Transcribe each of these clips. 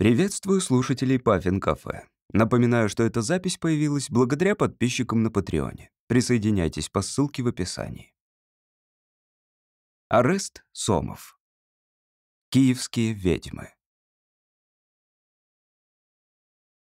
Приветствую слушателей Паффин Кафе. Напоминаю, что эта запись появилась благодаря подписчикам на Патреоне. Присоединяйтесь по ссылке в описании. Арест Сомов. Киевские ведьмы.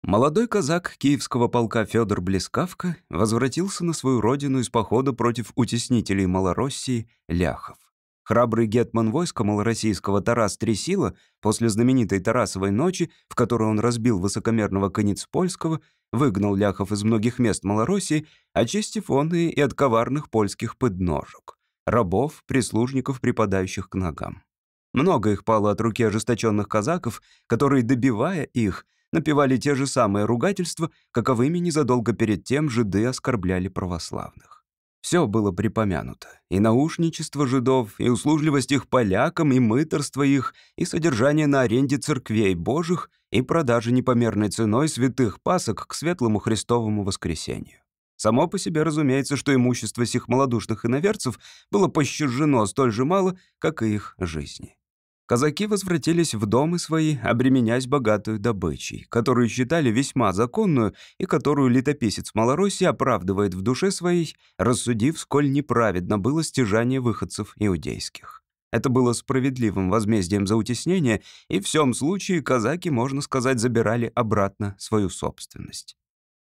Молодой казак киевского полка Федор Блескавка возвратился на свою родину из похода против утеснителей Малороссии ляхов. Храбрый гетман войска малороссийского Тарас Тресила после знаменитой Тарасовой ночи, в которой он разбил высокомерного конец польского, выгнал ляхов из многих мест Малороссии, очистив он и, от коварных польских подножек, рабов, прислужников, припадающих к ногам. Много их пало от руки ожесточенных казаков, которые, добивая их, напевали те же самые ругательства, каковыми незадолго перед тем жиды оскорбляли православных. Все было припомянуто. И наушничество жидов, и услужливость их полякам, и мыторство их, и содержание на аренде церквей божьих, и продажа непомерной ценой святых пасок к светлому Христовому воскресению. Само по себе разумеется, что имущество сих малодушных иноверцев было пощажено столь же мало, как и их жизни. Казаки возвратились в дома свои, обременясь богатую добычей, которую считали весьма законную и которую летописец Малороссии оправдывает в душе своей, рассудив, сколь неправедно было стяжание выходцев иудейских. Это было справедливым возмездием за утеснение, и в всем случае казаки, можно сказать, забирали обратно свою собственность.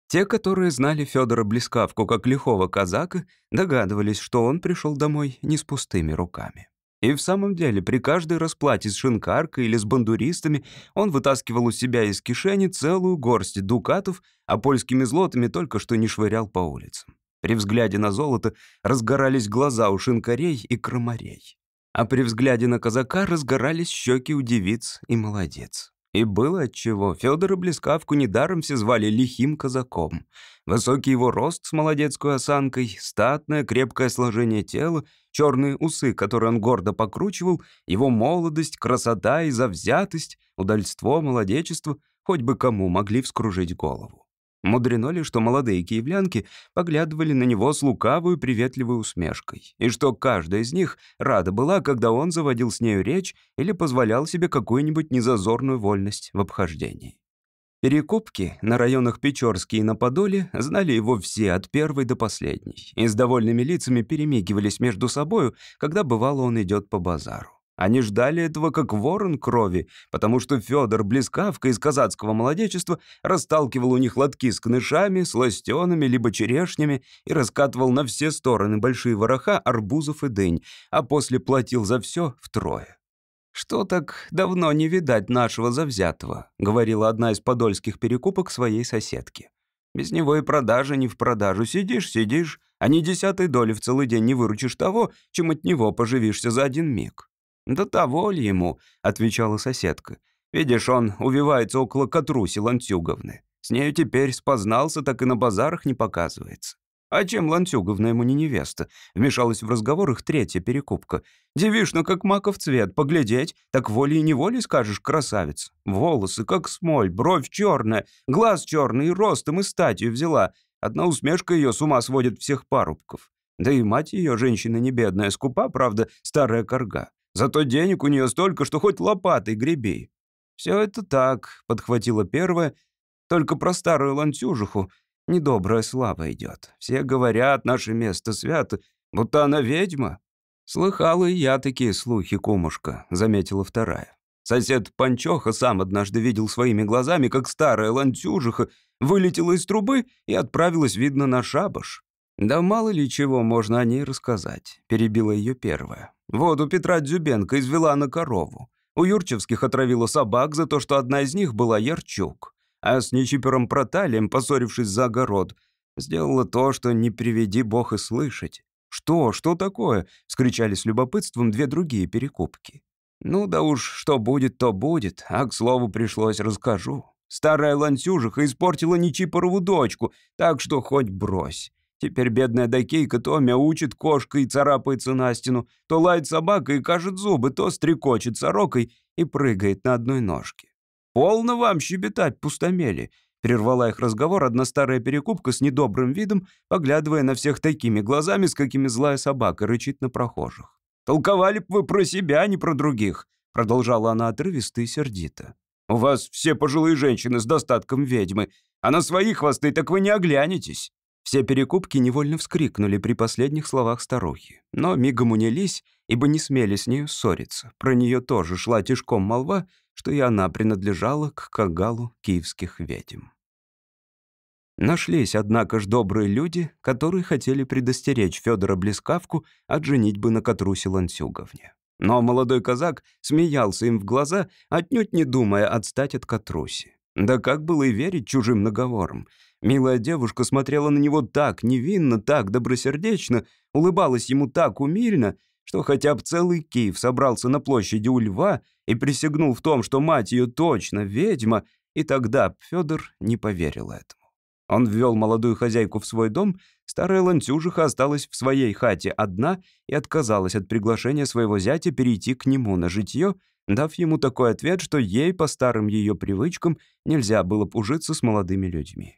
Те, которые знали Федора Блескавку как лихого казака, догадывались, что он пришел домой не с пустыми руками. И в самом деле, при каждой расплате с шинкаркой или с бандуристами он вытаскивал у себя из кишени целую горсть дукатов, а польскими злотами только что не швырял по улицам. При взгляде на золото разгорались глаза у шинкарей и крамарей. А при взгляде на казака разгорались щеки у девиц и молодец. И было отчего. Федора Блескавку недаром все звали лихим казаком. Высокий его рост с молодецкой осанкой, статное, крепкое сложение тела, черные усы, которые он гордо покручивал, его молодость, красота и завзятость, удальство, молодечество, хоть бы кому могли вскружить голову. Мудрено ли, что молодые киевлянки поглядывали на него с лукавой приветливой усмешкой, и что каждая из них рада была, когда он заводил с нею речь или позволял себе какую-нибудь незазорную вольность в обхождении. Перекупки на районах Печорский и на Подоле знали его все от первой до последней и с довольными лицами перемигивались между собою, когда бывало он идет по базару. Они ждали этого как ворон крови, потому что Федор Блескавка из казацкого молодечества расталкивал у них лотки с кнышами, сластенами либо черешнями и раскатывал на все стороны большие вороха арбузов и дынь, а после платил за все втрое. «Что так давно не видать нашего завзятого», — говорила одна из подольских перекупок своей соседке. «Без него и продажа не в продажу. Сидишь, сидишь, а ни десятой доли в целый день не выручишь того, чем от него поживишься за один миг». «Да того ли ему?» — отвечала соседка. «Видишь, он увивается около Катруси Лантюговны. С нею теперь спознался, так и на базарах не показывается». «А чем Лантюговна ему не невеста?» — вмешалась в разговор их третья перекупка. «Девишна, как маков цвет, поглядеть, так волей и неволей скажешь, красавица. Волосы, как смоль, бровь черная, глаз черный и ростом и статью взяла. Одна усмешка ее с ума сводит всех парубков. Да и мать ее, женщина не бедная, скупа, правда, старая корга. Зато денег у нее столько, что хоть лопатой греби. Все это так, подхватила первая. Только про старую ланцюжиху недобрая слава идет. Все говорят, наше место свято, будто она ведьма. Слыхала и я такие слухи, кумушка, заметила вторая. Сосед Панчоха сам однажды видел своими глазами, как старая ланцюжиха вылетела из трубы и отправилась, видно, на шабаш. «Да мало ли чего можно о ней рассказать», — перебила ее первая. «Вот у Петра Дзюбенко извела на корову. У Юрчевских отравила собак за то, что одна из них была Ярчук. А с Нечипером Проталием, поссорившись за огород, сделала то, что не приведи бог и слышать. «Что? Что такое?» — скричали с любопытством две другие перекупки. «Ну да уж, что будет, то будет, а к слову пришлось расскажу. Старая ланцюжиха испортила Нечипорову дочку, так что хоть брось. Теперь бедная Дакейка то мяучит кошкой и царапается на стену, то лает собака и кажет зубы, то стрекочет сорокой и прыгает на одной ножке. «Полно вам щебетать, пустомели!» Прервала их разговор одна старая перекупка с недобрым видом, поглядывая на всех такими глазами, с какими злая собака рычит на прохожих. «Толковали б вы про себя, а не про других», продолжала она отрывисто и сердито. У вас все пожилые женщины с достатком ведьмы, а на свои хвосты так вы не оглянетесь». Все перекупки невольно вскрикнули при последних словах старухи, но мигом унялись, ибо не смели с нею ссориться. Про нее тоже шла тишком молва, что и она принадлежала к кагалу киевских ведьм. Нашлись, однако ж, добрые люди, которые хотели предостеречь Федора Блескавку от женитьбы на Катрусе Лансюговне. Но молодой казак смеялся им в глаза, отнюдь не думая отстать от Катруси. Да как было и верить чужим наговорам? Милая девушка смотрела на него так невинно, так добросердечно, улыбалась ему так умильно, что хотя бы целый Киев собрался на площади у льва и присягнул в том, что мать ее точно ведьма, и тогда Федор не поверил этому. Он ввел молодую хозяйку в свой дом, старая ланцюжиха осталась в своей хате одна и отказалась от приглашения своего зятя перейти к нему на житье, дав ему такой ответ, что ей, по старым ее привычкам, нельзя было ужиться с молодыми людьми.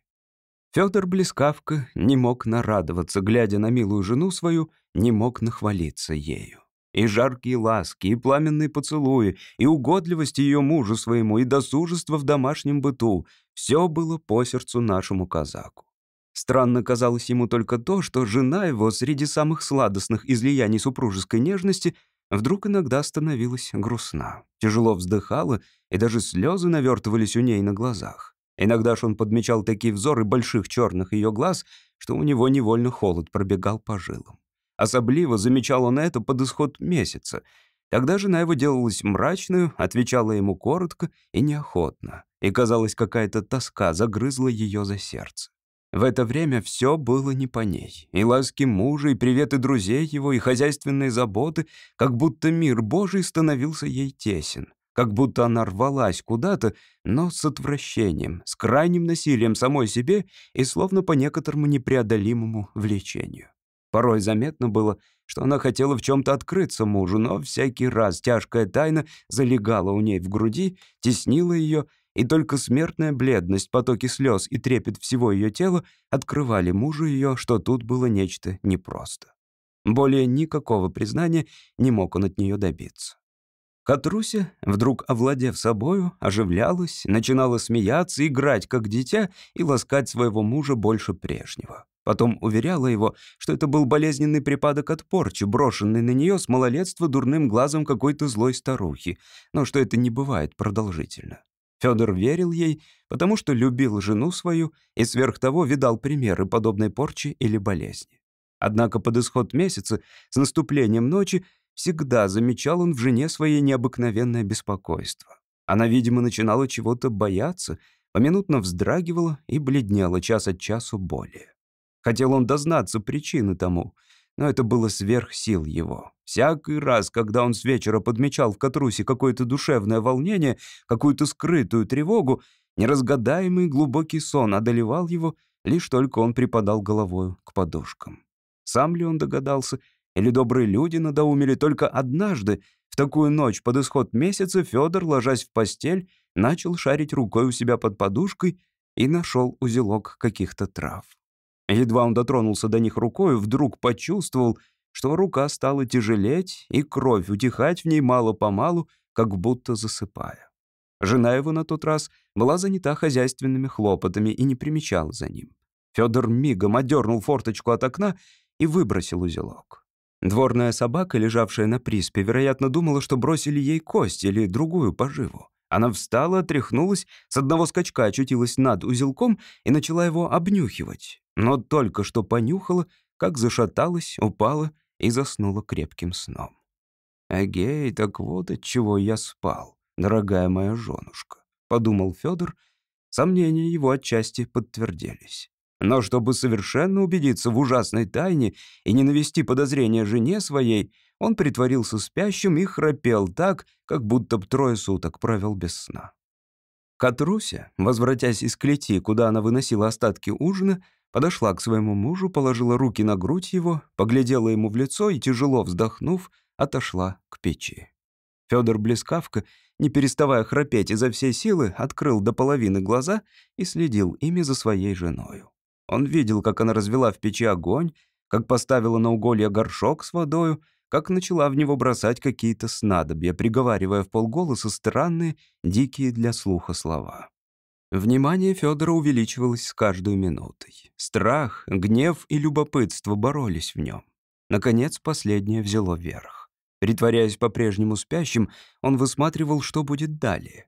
Федор Блескавка не мог нарадоваться, глядя на милую жену свою, не мог нахвалиться ею. И жаркие ласки, и пламенные поцелуи, и угодливость ее мужу своему, и досужество в домашнем быту — все было по сердцу нашему казаку. Странно казалось ему только то, что жена его среди самых сладостных излияний супружеской нежности вдруг иногда становилась грустна, тяжело вздыхала, и даже слезы навертывались у ней на глазах. Иногда ж он подмечал такие взоры больших черных ее глаз, что у него невольно холод пробегал по жилам. Особливо замечал он это под исход месяца. Тогда жена его делалась мрачную, отвечала ему коротко и неохотно, и, казалось, какая-то тоска загрызла ее за сердце. В это время все было не по ней. И ласки мужа, и приветы друзей его, и хозяйственные заботы, как будто мир Божий становился ей тесен, как будто она рвалась куда-то, но с отвращением, с крайним насилием самой себе и словно по некоторому непреодолимому влечению. Порой заметно было, что она хотела в чем-то открыться мужу, но всякий раз тяжкая тайна залегала у ней в груди, теснила ее, и только смертная бледность, потоки слез и трепет всего ее тела открывали мужу ее, что тут было нечто непросто. Более никакого признания не мог он от нее добиться. Катруся, вдруг овладев собою, оживлялась, начинала смеяться, играть как дитя и ласкать своего мужа больше прежнего. Потом уверяла его, что это был болезненный припадок от порчи, брошенный на нее с малолетства дурным глазом какой-то злой старухи, но что это не бывает продолжительно. Федор верил ей, потому что любил жену свою и сверх того видал примеры подобной порчи или болезни. Однако под исход месяца, с наступлением ночи, всегда замечал он в жене своей необыкновенное беспокойство. Она, видимо, начинала чего-то бояться, поминутно вздрагивала и бледнела час от часу более. Хотел он дознаться причины тому, но это было сверх сил его. Всякий раз, когда он с вечера подмечал в Катрусе какое-то душевное волнение, какую-то скрытую тревогу, неразгадаемый глубокий сон одолевал его, лишь только он припадал головою к подушкам. Сам ли он догадался, или добрые люди надоумили только однажды, в такую ночь под исход месяца Федор, ложась в постель, начал шарить рукой у себя под подушкой и нашел узелок каких-то трав. Едва он дотронулся до них рукой, вдруг почувствовал, что рука стала тяжелеть, и кровь утихать в ней мало-помалу, как будто засыпая. Жена его на тот раз была занята хозяйственными хлопотами и не примечала за ним. Федор мигом одернул форточку от окна и выбросил узелок. Дворная собака, лежавшая на приспе, вероятно, думала, что бросили ей кость или другую поживу. Она встала, отряхнулась, с одного скачка очутилась над узелком и начала его обнюхивать. Но только что понюхала, как зашаталась, упала и заснула крепким сном. «Эгей, так вот от чего я спал, дорогая моя женушка», — подумал Федор. Сомнения его отчасти подтвердились. Но чтобы совершенно убедиться в ужасной тайне и не навести подозрения жене своей, он притворился спящим и храпел так, как будто б трое суток провел без сна. Катруся, возвратясь из клети, куда она выносила остатки ужина, подошла к своему мужу, положила руки на грудь его, поглядела ему в лицо и, тяжело вздохнув, отошла к печи. Федор Блескавка, не переставая храпеть изо всей силы, открыл до половины глаза и следил ими за своей женою. Он видел, как она развела в печи огонь, как поставила на уголье горшок с водою, как начала в него бросать какие-то снадобья, приговаривая в полголоса странные, дикие для слуха слова. Внимание Федора увеличивалось с каждой минутой. Страх, гнев и любопытство боролись в нем. Наконец, последнее взяло верх. Притворяясь по-прежнему спящим, он высматривал, что будет далее.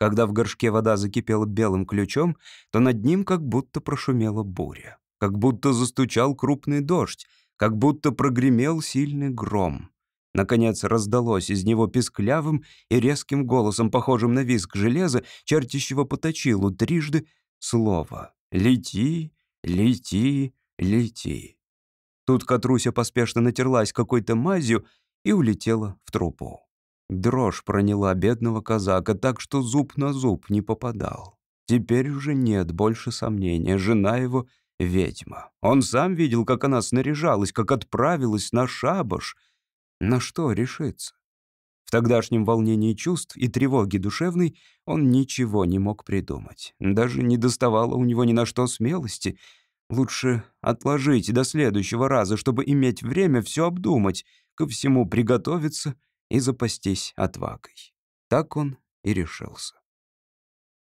Когда в горшке вода закипела белым ключом, то над ним как будто прошумела буря, как будто застучал крупный дождь, как будто прогремел сильный гром. Наконец раздалось из него писклявым и резким голосом, похожим на визг железа, чертящего по точилу трижды слово «Лети, лети, лети». Тут Катруся поспешно натерлась какой-то мазью и улетела в трупу. Дрожь проняла бедного казака так, что зуб на зуб не попадал. Теперь уже нет больше сомнения, жена его — ведьма. Он сам видел, как она снаряжалась, как отправилась на шабаш — на что решиться? В тогдашнем волнении чувств и тревоге душевной он ничего не мог придумать. Даже не доставало у него ни на что смелости. Лучше отложить до следующего раза, чтобы иметь время все обдумать, ко всему приготовиться и запастись отвагой. Так он и решился.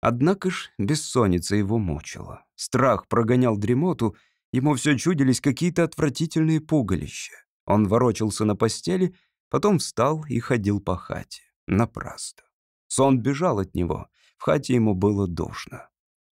Однако ж бессонница его мучила. Страх прогонял дремоту, ему все чудились какие-то отвратительные пугалища. Он ворочался на постели, потом встал и ходил по хате. Напрасно. Сон бежал от него, в хате ему было душно.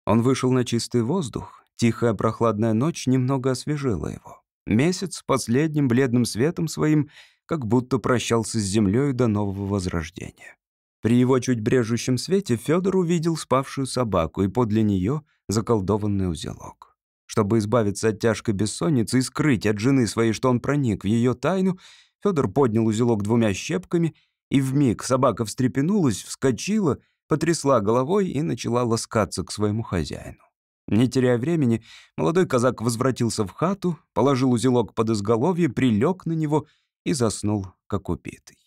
Он вышел на чистый воздух, тихая прохладная ночь немного освежила его. Месяц последним бледным светом своим как будто прощался с землей до нового возрождения. При его чуть брежущем свете Федор увидел спавшую собаку и подле нее заколдованный узелок. Чтобы избавиться от тяжкой бессонницы и скрыть от жены своей, что он проник в ее тайну, Федор поднял узелок двумя щепками, и вмиг собака встрепенулась, вскочила, потрясла головой и начала ласкаться к своему хозяину. Не теряя времени, молодой казак возвратился в хату, положил узелок под изголовье, прилег на него и заснул, как убитый.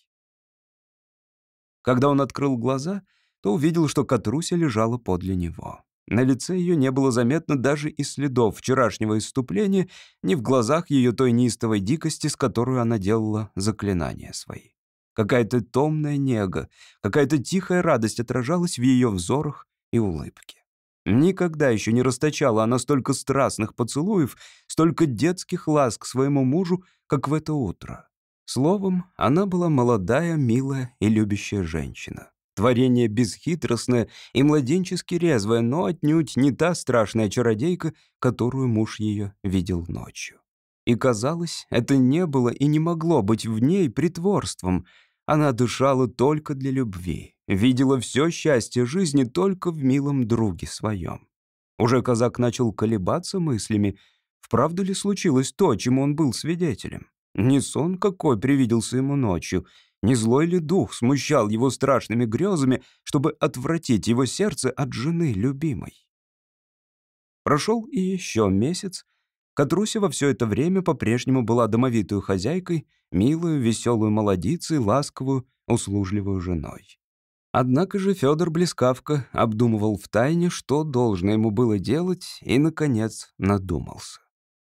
Когда он открыл глаза, то увидел, что Катруся лежала подле него. На лице ее не было заметно даже и следов вчерашнего исступления, ни в глазах ее той неистовой дикости, с которой она делала заклинания свои. Какая-то томная нега, какая-то тихая радость отражалась в ее взорах и улыбке. Никогда еще не расточала она столько страстных поцелуев, столько детских ласк своему мужу, как в это утро. Словом, она была молодая, милая и любящая женщина. Творение бесхитростное и младенчески резвое, но отнюдь не та страшная чародейка, которую муж ее видел ночью. И казалось, это не было и не могло быть в ней притворством. Она дышала только для любви, видела все счастье жизни только в милом друге своем. Уже казак начал колебаться мыслями, вправду ли случилось то, чему он был свидетелем. Не сон какой привиделся ему ночью, не злой ли дух смущал его страшными грезами, чтобы отвратить его сердце от жены любимой? Прошел и еще месяц. Катруся во все это время по-прежнему была домовитую хозяйкой, милую, веселую молодицей, ласковую, услужливую женой. Однако же Федор Блескавка обдумывал втайне, что должно ему было делать, и, наконец, надумался.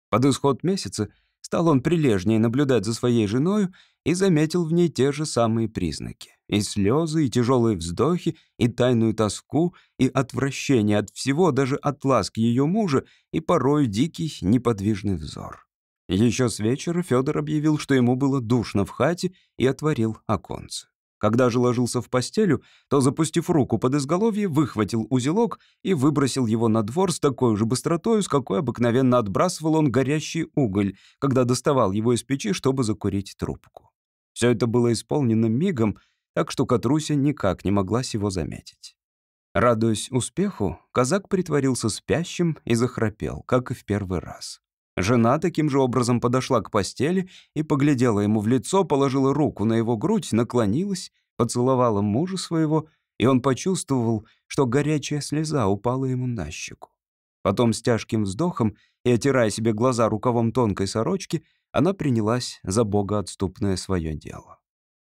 Под исход месяца стал он прилежнее наблюдать за своей женою и заметил в ней те же самые признаки. И слезы, и тяжелые вздохи, и тайную тоску, и отвращение от всего, даже от ласки ее мужа, и порой дикий, неподвижный взор. Еще с вечера Федор объявил, что ему было душно в хате, и отворил оконце. Когда же ложился в постелю, то, запустив руку под изголовье, выхватил узелок и выбросил его на двор с такой же быстротой, с какой обыкновенно отбрасывал он горящий уголь, когда доставал его из печи, чтобы закурить трубку. Все это было исполнено мигом, так что Катруся никак не могла сего заметить. Радуясь успеху, казак притворился спящим и захрапел, как и в первый раз. Жена таким же образом подошла к постели и поглядела ему в лицо, положила руку на его грудь, наклонилась, поцеловала мужа своего, и он почувствовал, что горячая слеза упала ему на щеку. Потом с тяжким вздохом и отирая себе глаза рукавом тонкой сорочки, она принялась за богоотступное свое дело.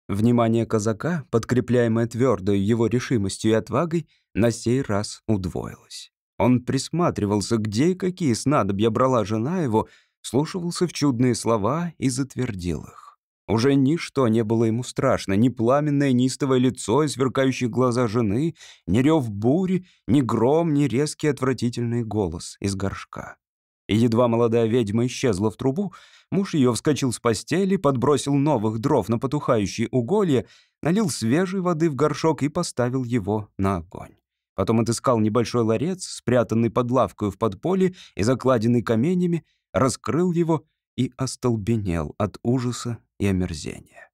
Внимание казака, подкрепляемое твердой его решимостью и отвагой, на сей раз удвоилось. Он присматривался, где и какие снадобья брала жена его, слушался в чудные слова и затвердил их. Уже ничто не было ему страшно, ни пламенное нистовое лицо и сверкающие глаза жены, ни рев бури, ни гром, ни резкий отвратительный голос из горшка. И едва молодая ведьма исчезла в трубу, муж ее вскочил с постели, подбросил новых дров на потухающие уголья, налил свежей воды в горшок и поставил его на огонь. Потом отыскал небольшой ларец, спрятанный под лавкою в подполье и закладенный каменями, раскрыл его и остолбенел от ужаса и омерзения.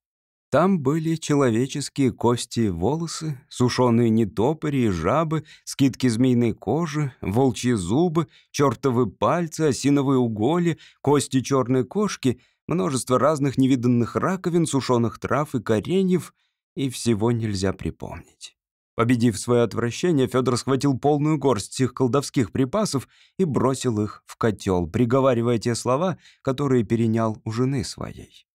Там были человеческие кости и волосы, сушеные нетопыри и жабы, скидки змеиной кожи, волчьи зубы, чертовы пальцы, осиновые уголи, кости черной кошки, множество разных невиданных раковин, сушеных трав и кореньев, и всего нельзя припомнить. Победив свое отвращение, Федор схватил полную горсть этих колдовских припасов и бросил их в котел, приговаривая те слова, которые перенял у жены своей.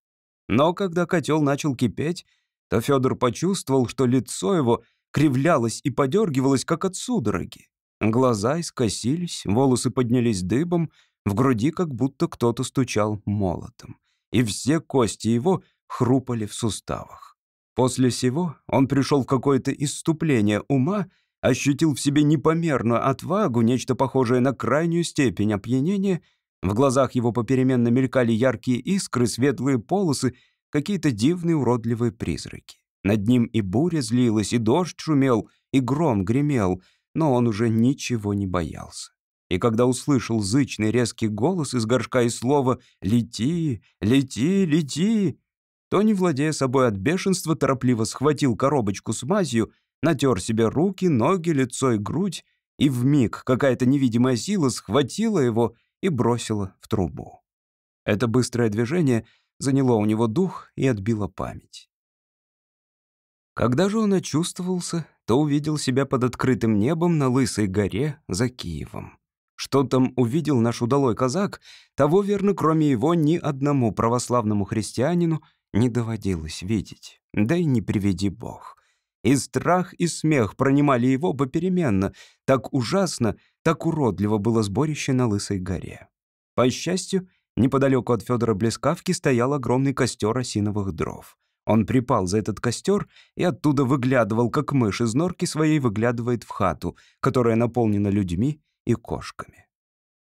Но когда котел начал кипеть, то Федор почувствовал, что лицо его кривлялось и подергивалось, как от судороги. Глаза искосились, волосы поднялись дыбом, в груди как будто кто-то стучал молотом, и все кости его хрупали в суставах. После сего он пришел в какое-то исступление ума, ощутил в себе непомерную отвагу, нечто похожее на крайнюю степень опьянения — в глазах его попеременно мелькали яркие искры, светлые полосы, какие-то дивные уродливые призраки. Над ним и буря злилась, и дождь шумел, и гром гремел, но он уже ничего не боялся. И когда услышал зычный резкий голос из горшка и слово «Лети, лети, лети», то, не владея собой от бешенства, торопливо схватил коробочку с мазью, натер себе руки, ноги, лицо и грудь, и вмиг какая-то невидимая сила схватила его и бросила в трубу. Это быстрое движение заняло у него дух и отбило память. Когда же он очувствовался, то увидел себя под открытым небом на Лысой горе за Киевом. Что там увидел наш удалой казак, того, верно, кроме его, ни одному православному христианину не доводилось видеть. Да и не приведи Бог. И страх, и смех пронимали его попеременно. Так ужасно, так уродливо было сборище на Лысой горе. По счастью, неподалеку от Федора Блескавки стоял огромный костер осиновых дров. Он припал за этот костер и оттуда выглядывал, как мышь из норки своей выглядывает в хату, которая наполнена людьми и кошками.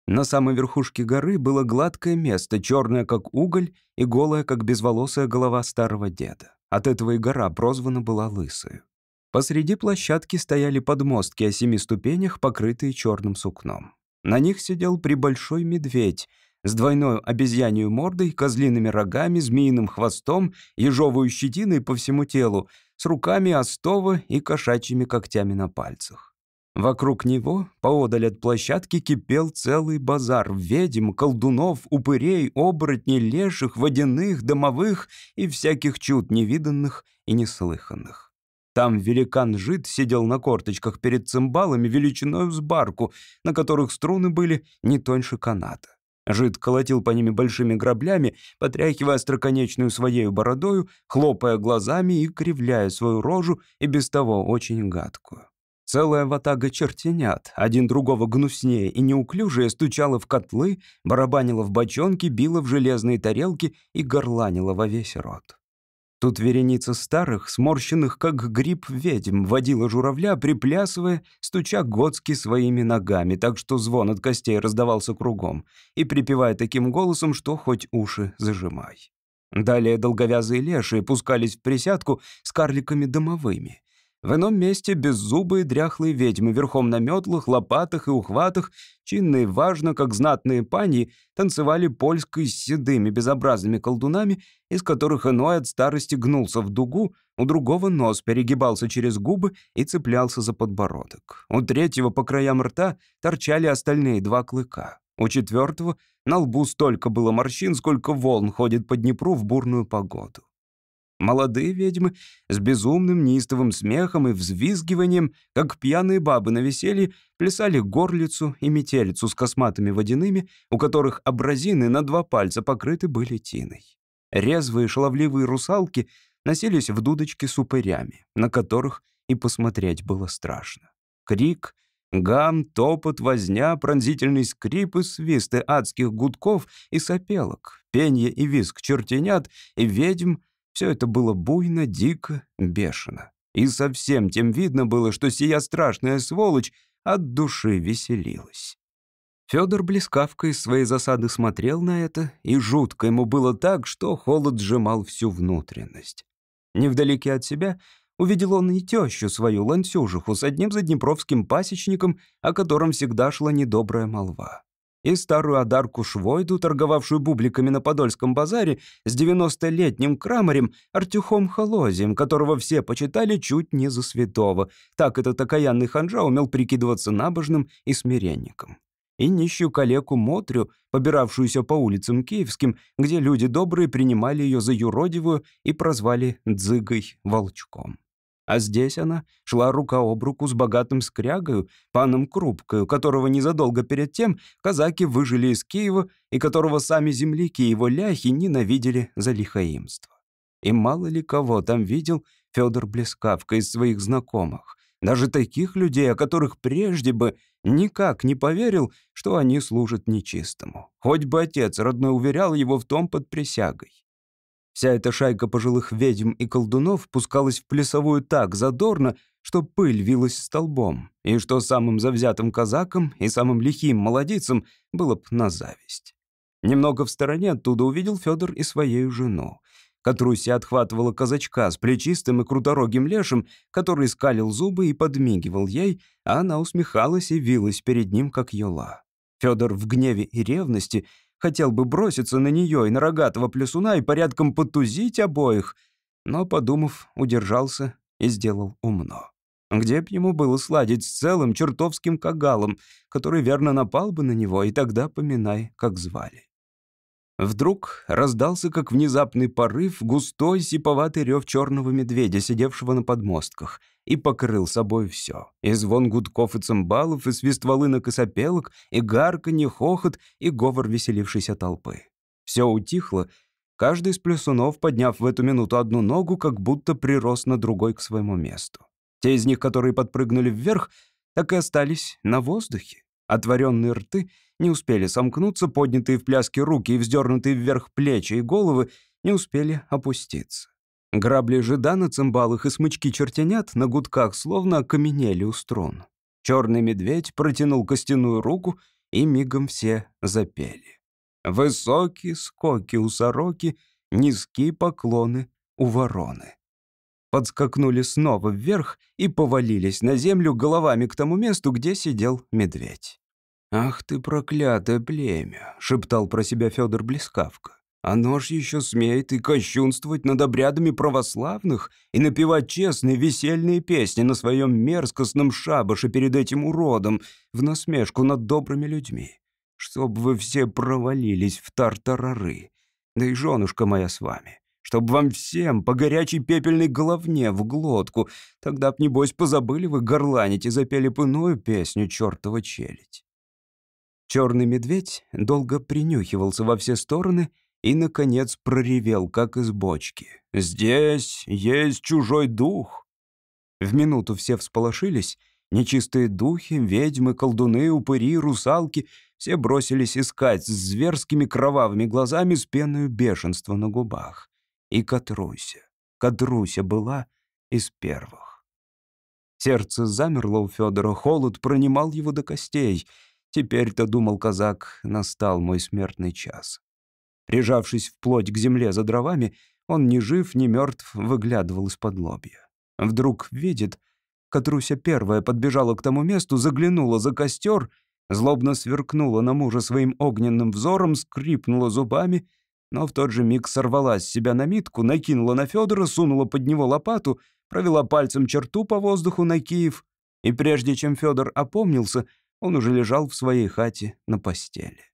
На самой верхушке горы было гладкое место, черное как уголь и голое как безволосая голова старого деда. От этого и гора прозвана была Лысою. Посреди площадки стояли подмостки о семи ступенях, покрытые черным сукном. На них сидел прибольшой медведь с двойной обезьянью мордой, козлиными рогами, змеиным хвостом, ежовую щетиной по всему телу, с руками остова и кошачьими когтями на пальцах. Вокруг него, поодаль от площадки, кипел целый базар ведьм, колдунов, упырей, оборотней, леших, водяных, домовых и всяких чуд невиданных и неслыханных. Там великан Жид сидел на корточках перед цимбалами величиной с барку, на которых струны были не тоньше каната. Жид колотил по ними большими граблями, потряхивая остроконечную своею бородою, хлопая глазами и кривляя свою рожу, и без того очень гадкую. Целая ватага чертенят, один другого гнуснее и неуклюжее, стучала в котлы, барабанила в бочонки, била в железные тарелки и горланила во весь рот. Тут вереница старых, сморщенных, как гриб ведьм, водила журавля, приплясывая, стуча готски своими ногами, так что звон от костей раздавался кругом, и припевая таким голосом, что хоть уши зажимай. Далее долговязые лешие пускались в присядку с карликами домовыми. В ином месте беззубые дряхлые ведьмы верхом на метлах, лопатах и ухватах, чинные важно, как знатные пани, танцевали польской с седыми безобразными колдунами, из которых иной от старости гнулся в дугу, у другого нос перегибался через губы и цеплялся за подбородок. У третьего по краям рта торчали остальные два клыка. У четвертого на лбу столько было морщин, сколько волн ходит по Днепру в бурную погоду. Молодые ведьмы с безумным неистовым смехом и взвизгиванием, как пьяные бабы на веселье, плясали горлицу и метелицу с косматыми водяными, у которых абразины на два пальца покрыты были тиной. Резвые шаловливые русалки носились в дудочке с упырями, на которых и посмотреть было страшно. Крик, гам, топот, возня, пронзительный скрип и свисты адских гудков и сопелок, пенье и визг чертенят и ведьм — все это было буйно, дико, бешено. И совсем тем видно было, что сия страшная сволочь от души веселилась. Федор блескавка из своей засады смотрел на это, и жутко ему было так, что холод сжимал всю внутренность. Невдалеке от себя увидел он и тещу свою, ланцюжиху, с одним заднепровским пасечником, о котором всегда шла недобрая молва. И старую одарку Швойду, торговавшую бубликами на Подольском базаре, с девяностолетним крамарем Артюхом Холозием, которого все почитали чуть не за святого. Так этот окаянный ханжа умел прикидываться набожным и смиренником и нищую калеку Мотрю, побиравшуюся по улицам киевским, где люди добрые принимали ее за юродивую и прозвали Дзыгой-волчком. А здесь она шла рука об руку с богатым скрягою, паном Крупкою, которого незадолго перед тем казаки выжили из Киева и которого сами земляки его ляхи ненавидели за лихаимство. И мало ли кого там видел Федор Блескавка из своих знакомых, даже таких людей, о которых прежде бы никак не поверил, что они служат нечистому. Хоть бы отец родной уверял его в том под присягой. Вся эта шайка пожилых ведьм и колдунов пускалась в плясовую так задорно, что пыль вилась столбом, и что самым завзятым казакам и самым лихим молодицам было б на зависть. Немного в стороне оттуда увидел Федор и свою жену. Катруся отхватывала казачка с плечистым и круторогим лешим, который скалил зубы и подмигивал ей, а она усмехалась и вилась перед ним, как юла. Федор в гневе и ревности хотел бы броситься на нее и на рогатого плесуна и порядком потузить обоих, но, подумав, удержался и сделал умно. Где б ему было сладить с целым чертовским кагалом, который верно напал бы на него, и тогда поминай, как звали. Вдруг раздался, как внезапный порыв, густой сиповатый рев черного медведя, сидевшего на подмостках, и покрыл собой все. И звон гудков и цимбалов, и свист волынок и сопелок, и гарканье, хохот, и говор веселившейся толпы. Все утихло, каждый из плюсунов, подняв в эту минуту одну ногу, как будто прирос на другой к своему месту. Те из них, которые подпрыгнули вверх, так и остались на воздухе. Отворенные рты не успели сомкнуться, поднятые в пляске руки и вздернутые вверх плечи и головы не успели опуститься. Грабли жида на цимбалах и смычки чертенят на гудках словно окаменели у струн. Черный медведь протянул костяную руку, и мигом все запели. Высокие скоки у сороки, низкие поклоны у вороны. Подскакнули снова вверх и повалились на землю головами к тому месту, где сидел медведь. «Ах ты, проклятое племя!» — шептал про себя Федор Блескавка. «Оно ж еще смеет и кощунствовать над обрядами православных и напевать честные весельные песни на своем мерзкостном шабаше перед этим уродом в насмешку над добрыми людьми. Чтоб вы все провалились в тартарары. Да и женушка моя с вами. Чтоб вам всем по горячей пепельной головне в глотку. Тогда б, небось, позабыли вы горланить и запели б иную песню чертова челядь». Черный медведь долго принюхивался во все стороны и, наконец, проревел, как из бочки. «Здесь есть чужой дух!» В минуту все всполошились. Нечистые духи, ведьмы, колдуны, упыри, русалки — все бросились искать с зверскими кровавыми глазами с пеной бешенства на губах. И Катруся. Катруся была из первых. Сердце замерло у Федора, холод пронимал его до костей — Теперь-то, думал казак, настал мой смертный час. Прижавшись вплоть к земле за дровами, он ни жив, ни мертв выглядывал из-под лобья. Вдруг видит, Катруся первая подбежала к тому месту, заглянула за костер, злобно сверкнула на мужа своим огненным взором, скрипнула зубами, но в тот же миг сорвала с себя намитку, накинула на Федора, сунула под него лопату, провела пальцем черту по воздуху на Киев, и прежде чем Федор опомнился — он уже лежал в своей хате на постели.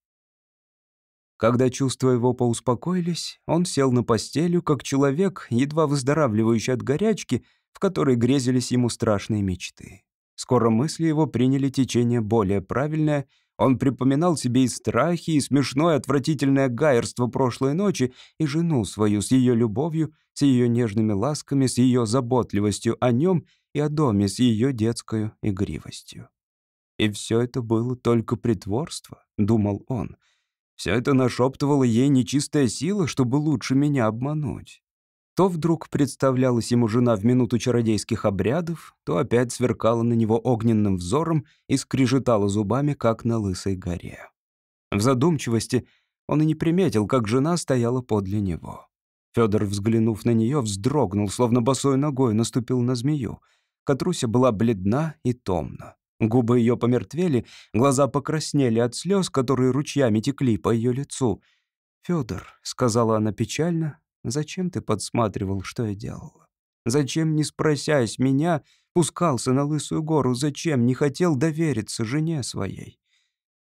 Когда чувства его поуспокоились, он сел на постелю, как человек, едва выздоравливающий от горячки, в которой грезились ему страшные мечты. Скоро мысли его приняли течение более правильное, он припоминал себе и страхи, и смешное отвратительное гаерство прошлой ночи, и жену свою с ее любовью, с ее нежными ласками, с ее заботливостью о нем и о доме с ее детской игривостью. И все это было только притворство, думал он. Все это нашептывало ей нечистая сила, чтобы лучше меня обмануть. То вдруг представлялась ему жена в минуту чародейских обрядов, то опять сверкала на него огненным взором и скрежетала зубами, как на лысой горе. В задумчивости он и не приметил, как жена стояла подле него. Федор, взглянув на нее, вздрогнул, словно босой ногой наступил на змею. Катруся была бледна и томна. Губы ее помертвели, глаза покраснели от слез, которые ручьями текли по ее лицу. «Федор», — сказала она печально, — «зачем ты подсматривал, что я делала? Зачем, не спросясь меня, пускался на Лысую гору? Зачем не хотел довериться жене своей?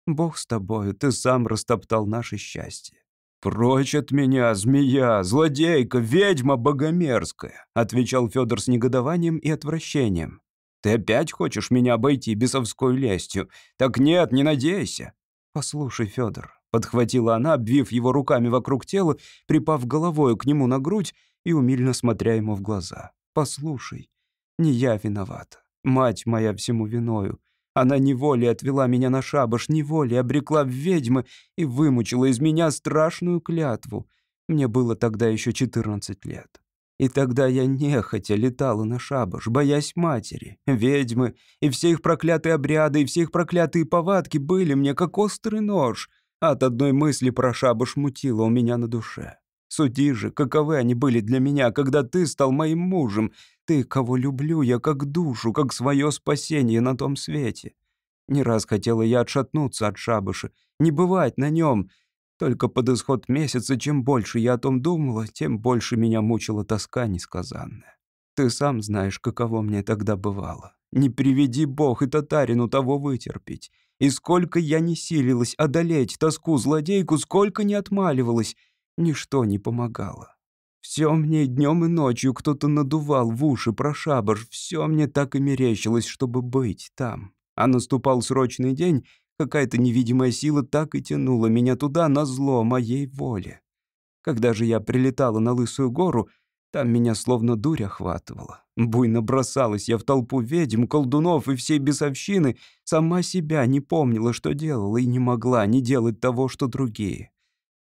Бог с тобою, ты сам растоптал наше счастье. «Прочь от меня, змея, злодейка, ведьма богомерзкая», отвечал Федор с негодованием и отвращением. «Ты опять хочешь меня обойти бесовской лестью? Так нет, не надейся». «Послушай, Федор», — подхватила она, обвив его руками вокруг тела, припав головою к нему на грудь и умильно смотря ему в глаза. «Послушай, не я виновата. Мать моя всему виною. Она неволей отвела меня на шабаш, неволей обрекла в ведьмы и вымучила из меня страшную клятву. Мне было тогда еще 14 лет. И тогда я нехотя летала на шабаш, боясь матери, ведьмы, и все их проклятые обряды, и все их проклятые повадки были мне как острый нож. От одной мысли про шабаш мутило у меня на душе. Суди же, каковы они были для меня, когда ты стал моим мужем, ты, кого люблю я как душу, как свое спасение на том свете. Не раз хотела я отшатнуться от шабаша, не бывать на нем. Только под исход месяца, чем больше я о том думала, тем больше меня мучила тоска несказанная. Ты сам знаешь, каково мне тогда бывало. Не приведи Бог и татарину того вытерпеть. И сколько я не силилась одолеть тоску злодейку, сколько не отмаливалась, ничто не помогало. Все мне днем и ночью кто-то надувал в уши про шабаш, все мне так и мерещилось, чтобы быть там. А наступал срочный день, какая-то невидимая сила так и тянула меня туда на зло моей воле. Когда же я прилетала на Лысую гору, там меня словно дурь охватывала. Буйно бросалась я в толпу ведьм, колдунов и всей бесовщины, сама себя не помнила, что делала, и не могла не делать того, что другие.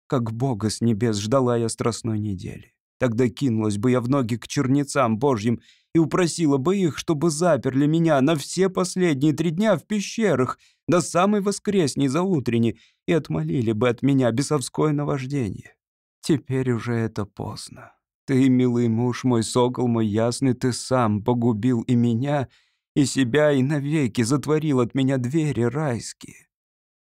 Как Бога с небес ждала я страстной недели. Тогда кинулась бы я в ноги к чернецам божьим и упросила бы их, чтобы заперли меня на все последние три дня в пещерах до самой воскресней заутренней и отмолили бы от меня бесовское наваждение. Теперь уже это поздно. Ты, милый муж мой, сокол мой ясный, ты сам погубил и меня, и себя, и навеки затворил от меня двери райские.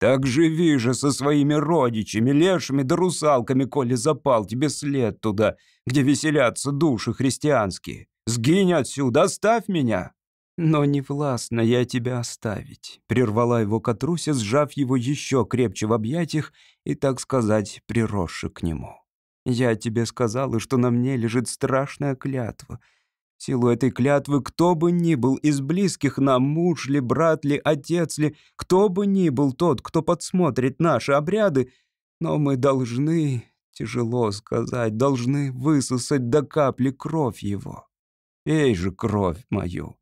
Так живи же со своими родичами, лешими да русалками, коли запал тебе след туда, где веселятся души христианские. Сгинь отсюда, оставь меня!» «Но не властно я тебя оставить», — прервала его Катруся, сжав его еще крепче в объятиях и, так сказать, приросши к нему. «Я тебе сказала, что на мне лежит страшная клятва — силу этой клятвы кто бы ни был из близких нам, муж ли, брат ли, отец ли, кто бы ни был тот, кто подсмотрит наши обряды, но мы должны, тяжело сказать, должны высосать до капли кровь его. Эй же кровь мою!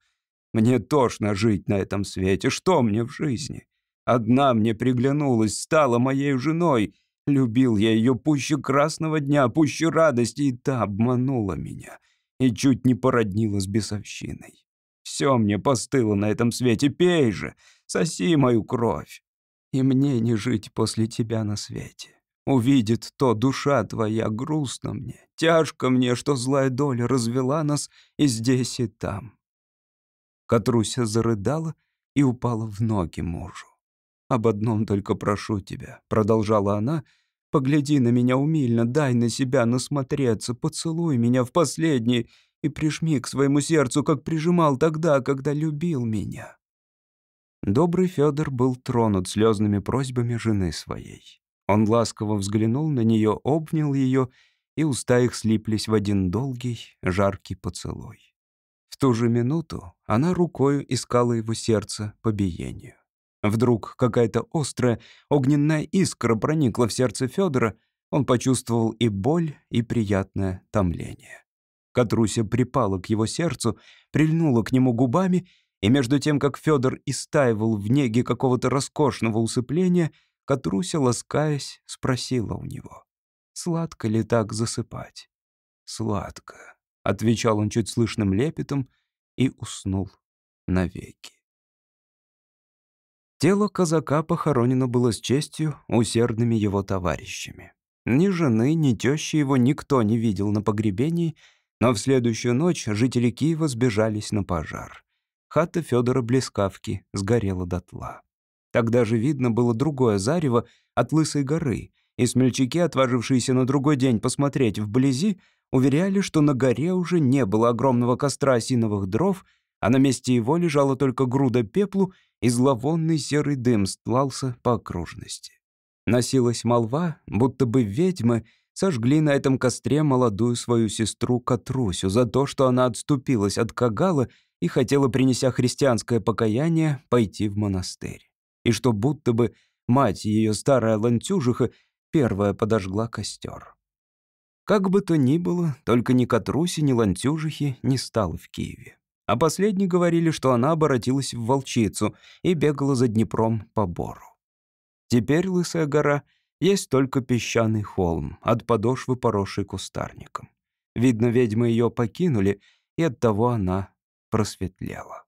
Мне тошно жить на этом свете, что мне в жизни? Одна мне приглянулась, стала моей женой, любил я ее пуще красного дня, пуще радости, и та обманула меня» и чуть не породнила с бесовщиной. Все мне постыло на этом свете, пей же, соси мою кровь. И мне не жить после тебя на свете. Увидит то душа твоя, грустно мне, тяжко мне, что злая доля развела нас и здесь, и там. Катруся зарыдала и упала в ноги мужу. «Об одном только прошу тебя», — продолжала она, — Погляди на меня умильно, дай на себя насмотреться, поцелуй меня в последний и прижми к своему сердцу, как прижимал тогда, когда любил меня». Добрый Федор был тронут слезными просьбами жены своей. Он ласково взглянул на нее, обнял ее, и уста их слиплись в один долгий, жаркий поцелуй. В ту же минуту она рукою искала его сердце по биению. Вдруг какая-то острая огненная искра проникла в сердце Федора. Он почувствовал и боль, и приятное томление. Катруся припала к его сердцу, прильнула к нему губами, и между тем, как Федор истаивал в неге какого-то роскошного усыпления, Катруся, ласкаясь, спросила у него, «Сладко ли так засыпать?» «Сладко», — отвечал он чуть слышным лепетом и уснул навеки. Тело казака похоронено было с честью усердными его товарищами. Ни жены, ни тещи его никто не видел на погребении, но в следующую ночь жители Киева сбежались на пожар. Хата Федора Блескавки сгорела дотла. Тогда же видно было другое зарево от Лысой горы, и смельчаки, отважившиеся на другой день посмотреть вблизи, уверяли, что на горе уже не было огромного костра осиновых дров, а на месте его лежала только груда пеплу, и зловонный серый дым стлался по окружности. Носилась молва, будто бы ведьмы сожгли на этом костре молодую свою сестру Катрусю за то, что она отступилась от Кагала и хотела, принеся христианское покаяние, пойти в монастырь. И что будто бы мать ее, старая лантюжиха, первая подожгла костер. Как бы то ни было, только ни Катруси, ни лантюжихи не стало в Киеве. А последние говорили, что она обратилась в волчицу и бегала за Днепром по бору. Теперь Лысая гора есть только песчаный холм, от подошвы поросший кустарником. Видно, ведьмы ее покинули, и оттого она просветлела.